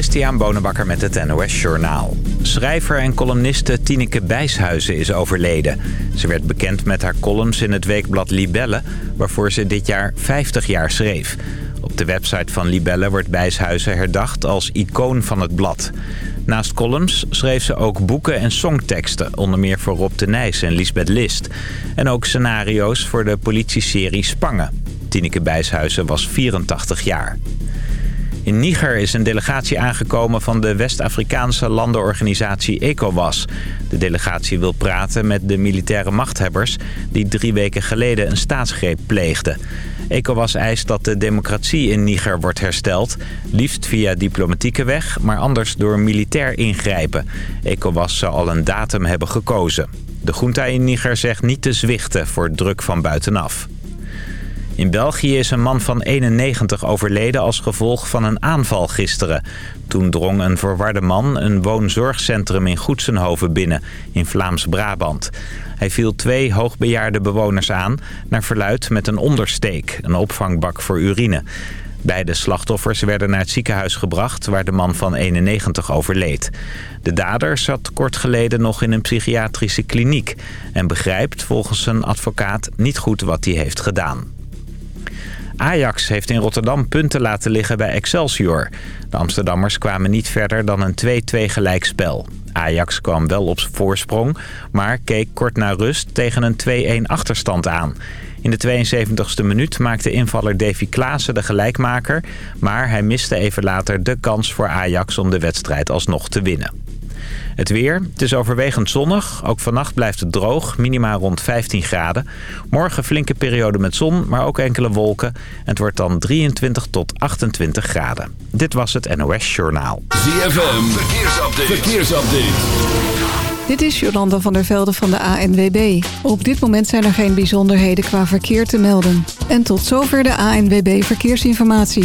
Christian Bonenbakker met het NOS Journaal. Schrijver en columniste Tineke Bijshuizen is overleden. Ze werd bekend met haar columns in het weekblad Libelle... waarvoor ze dit jaar 50 jaar schreef. Op de website van Libelle wordt Bijshuizen herdacht als icoon van het blad. Naast columns schreef ze ook boeken en songteksten... onder meer voor Rob de Nijs en Lisbeth List. En ook scenario's voor de politieserie Spangen. Tineke Bijshuizen was 84 jaar. In Niger is een delegatie aangekomen van de West-Afrikaanse landenorganisatie ECOWAS. De delegatie wil praten met de militaire machthebbers die drie weken geleden een staatsgreep pleegden. ECOWAS eist dat de democratie in Niger wordt hersteld, liefst via diplomatieke weg, maar anders door militair ingrijpen. ECOWAS zou al een datum hebben gekozen. De junta in Niger zegt niet te zwichten voor druk van buitenaf. In België is een man van 91 overleden als gevolg van een aanval gisteren. Toen drong een verwarde man een woonzorgcentrum in Goedsenhoven binnen, in Vlaams-Brabant. Hij viel twee hoogbejaarde bewoners aan, naar verluid met een ondersteek, een opvangbak voor urine. Beide slachtoffers werden naar het ziekenhuis gebracht waar de man van 91 overleed. De dader zat kort geleden nog in een psychiatrische kliniek... en begrijpt volgens zijn advocaat niet goed wat hij heeft gedaan. Ajax heeft in Rotterdam punten laten liggen bij Excelsior. De Amsterdammers kwamen niet verder dan een 2-2 gelijkspel. Ajax kwam wel op voorsprong, maar keek kort na rust tegen een 2-1 achterstand aan. In de 72e minuut maakte invaller Davy Klaassen de gelijkmaker... maar hij miste even later de kans voor Ajax om de wedstrijd alsnog te winnen. Het weer, het is overwegend zonnig. Ook vannacht blijft het droog, minimaal rond 15 graden. Morgen flinke periode met zon, maar ook enkele wolken. En het wordt dan 23 tot 28 graden. Dit was het NOS Journaal. ZFM, verkeersupdate. verkeersupdate. Dit is Jolanda van der Velde van de ANWB. Op dit moment zijn er geen bijzonderheden qua verkeer te melden. En tot zover de ANWB Verkeersinformatie.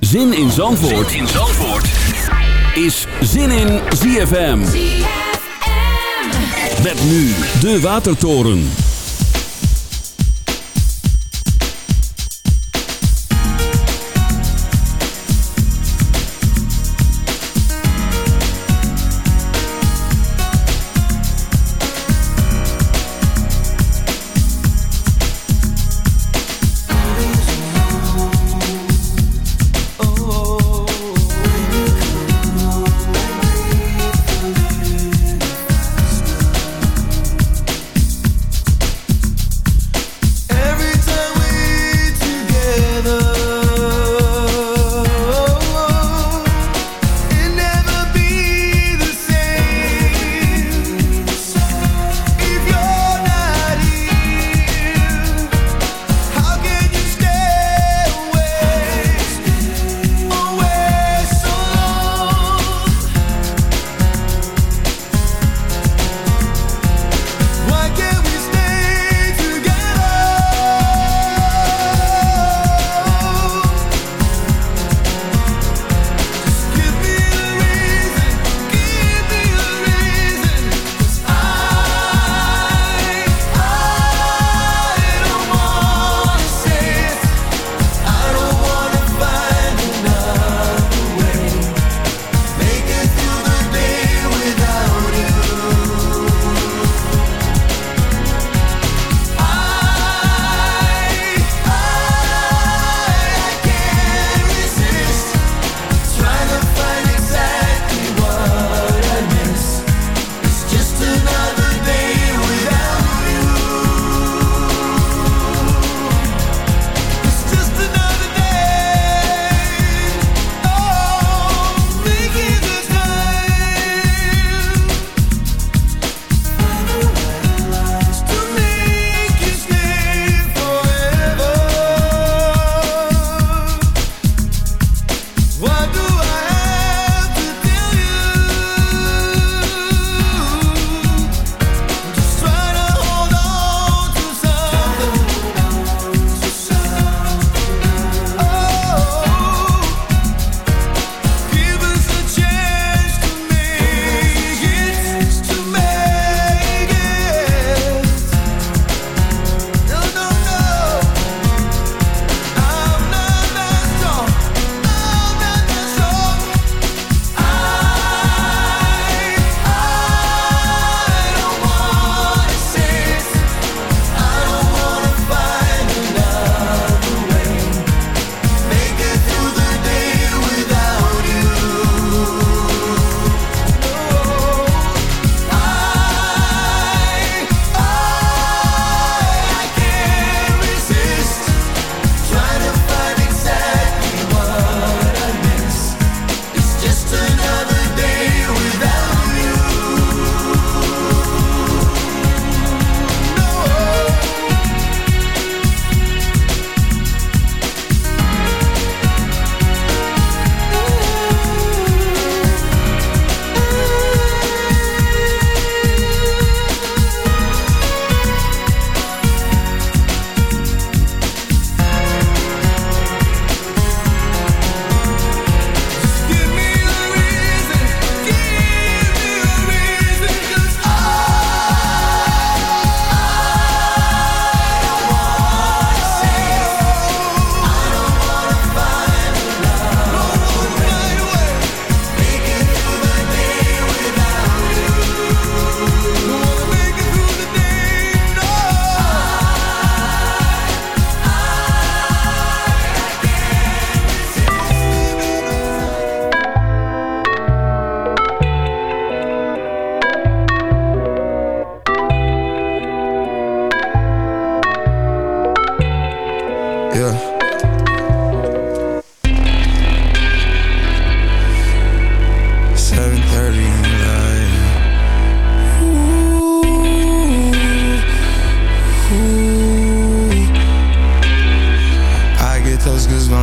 Zin in Zandvoort, in Zandvoort. is Zin in ZFM. Met nu de Watertoren.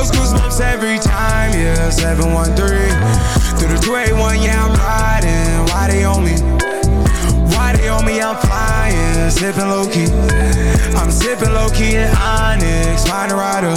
those goosebumps every time, yeah. 713 Through the 281, yeah, I'm riding. Why they on me? Why they on me? I'm flying. Sipping low-key I'm sipping low-key in Onyx. Find a rider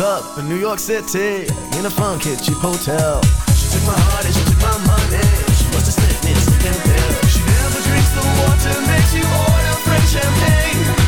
up in New York City in a funky cheap hotel. She took my heart and she took my money. She must have sniffed me a sleeping pill. She never drinks the water, makes you order French champagne.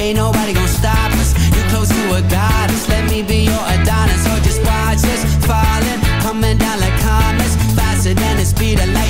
ain't nobody gonna stop us. You're close to a goddess, let me be your Adonis. Or just watch us falling, coming down like comets, faster than the speed of light,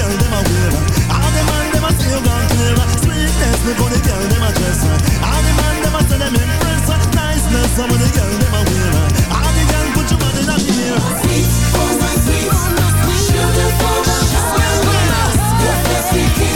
Girl them a wear. All the man them a say you gone clear. Sweetness, the girl them a dress. All the man them a say them impress. Niceness, how the girl them a wear. All the girl put your body in the mirror. Sweet, oh my sweet, sugar for my heart. Your first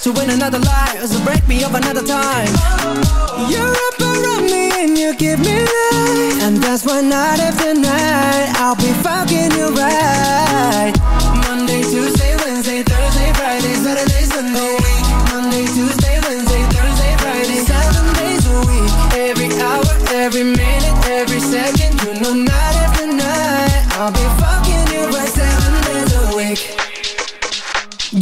to win another life, so break me up another time. You're up around me and you give me life, and that's why night after night I'll be fucking you right. Monday, Tuesday, Wednesday, Thursday, Friday, Saturday, Sunday. Monday, Tuesday, Wednesday, Thursday, Friday, seven days a week. Every hour, every minute, every second.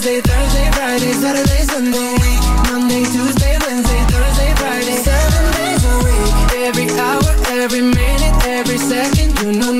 Wednesday, Thursday, Friday, Saturday, Sunday Monday, Tuesday, Wednesday, Thursday, Friday. Seven days a week. Every hour, every minute, every second. You know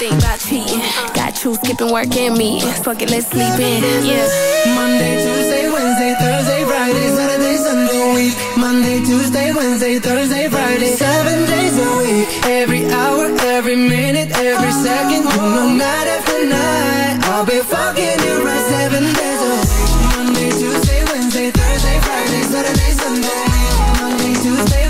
Think about cheating. Got you skipping work and me. Fuck it, let's sleep in. Yeah. Monday, Tuesday, Wednesday, Thursday, Friday, Saturday, Sunday, week. Monday, Tuesday, Wednesday, Thursday, Friday, seven days a week. Every hour, every minute, every second. Know, night after night, I'll be fucking you right seven days a week. Monday, Tuesday, Wednesday, Thursday, Friday, Saturday, Sunday. Monday, Tuesday,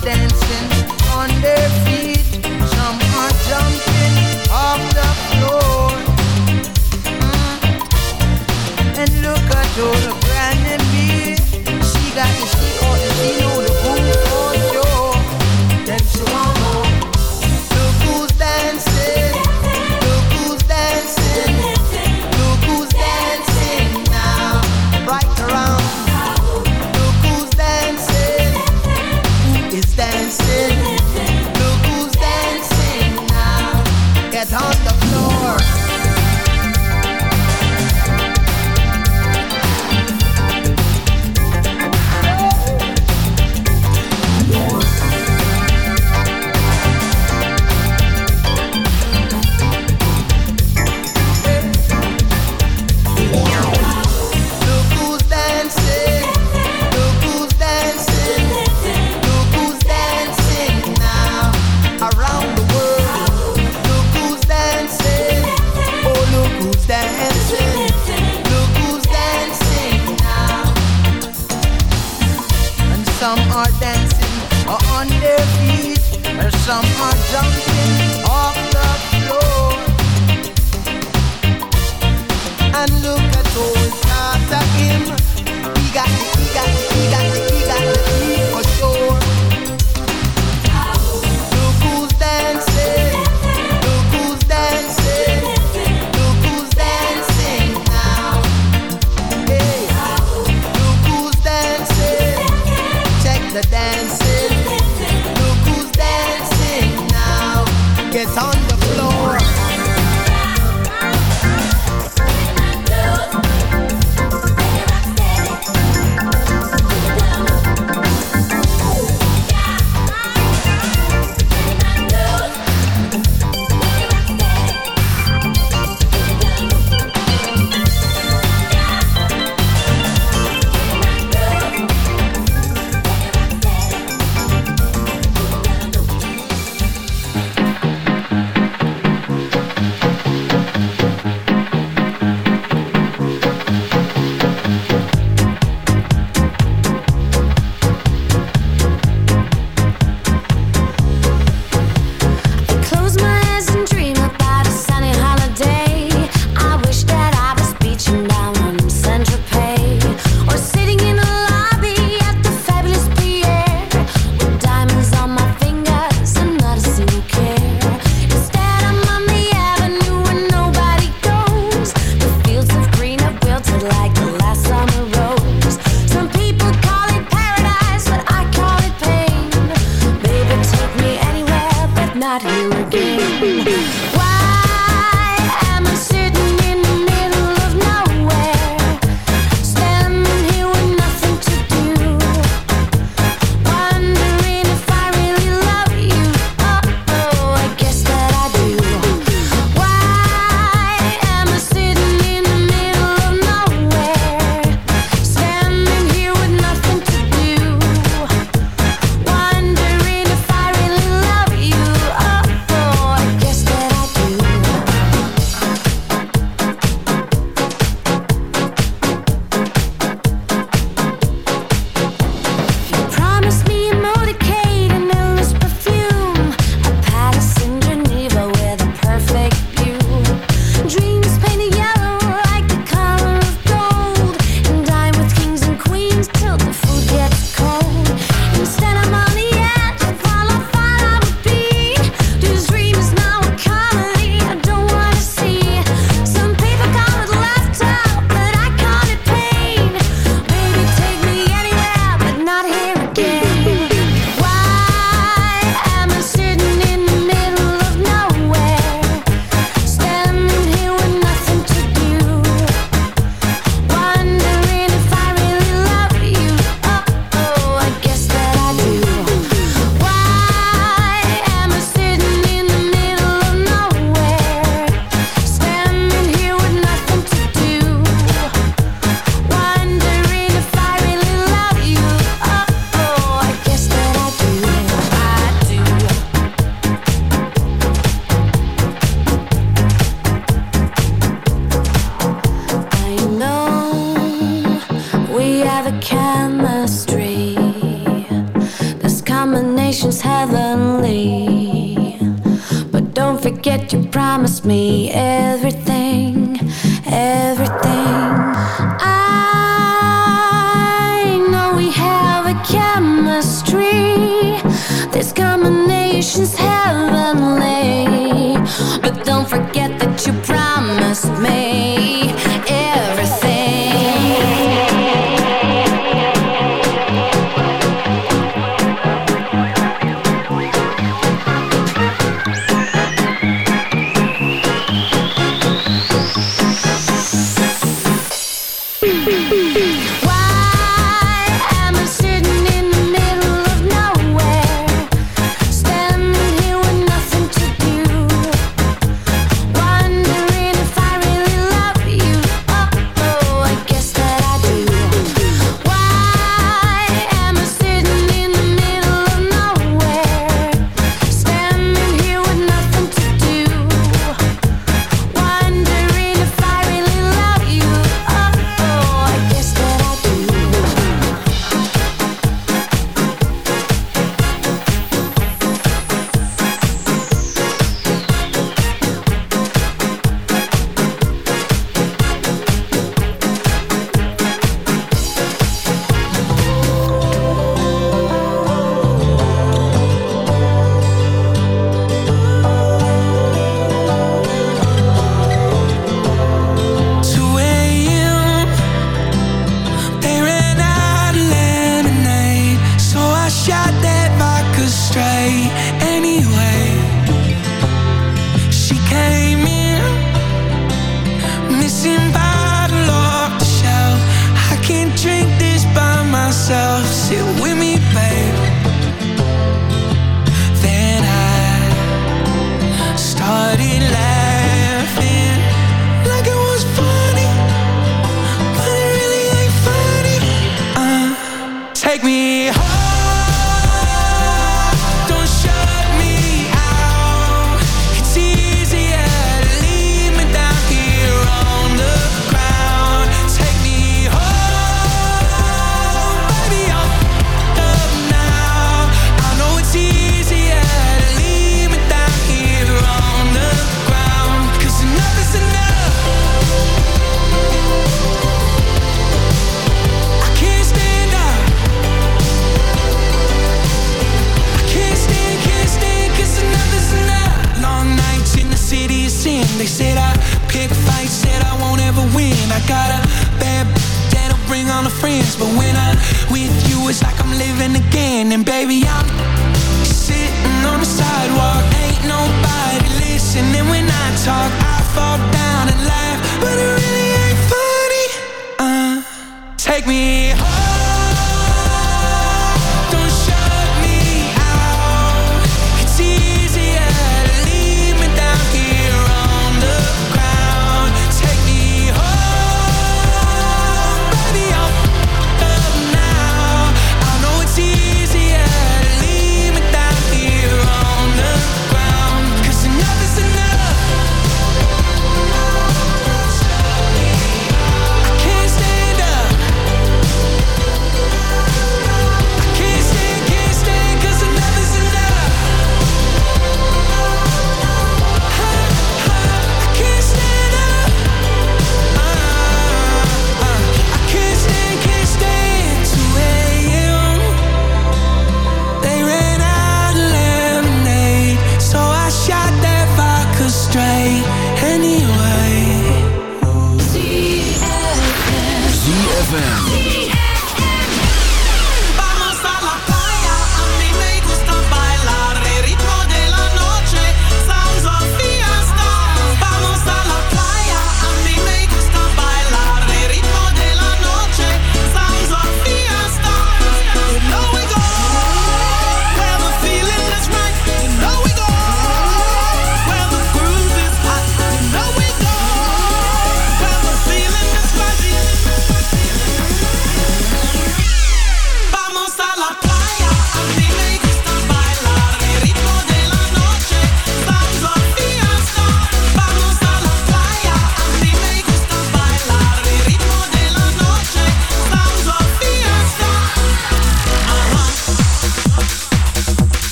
dancing on their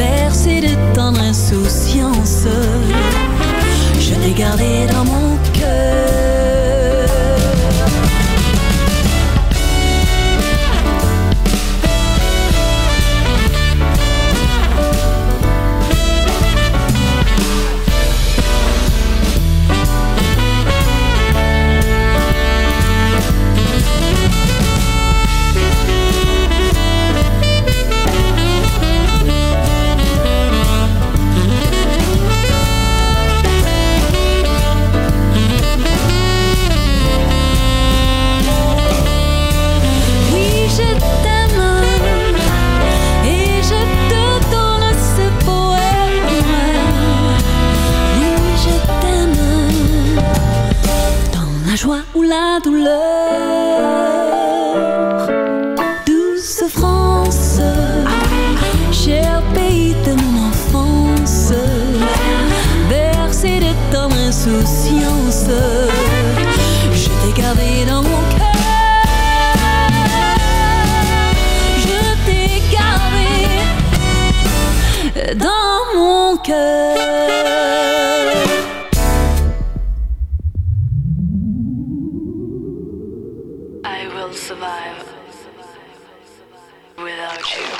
bercé de tendre insouciance. Je l'ai gardé dans mon cœur. without you.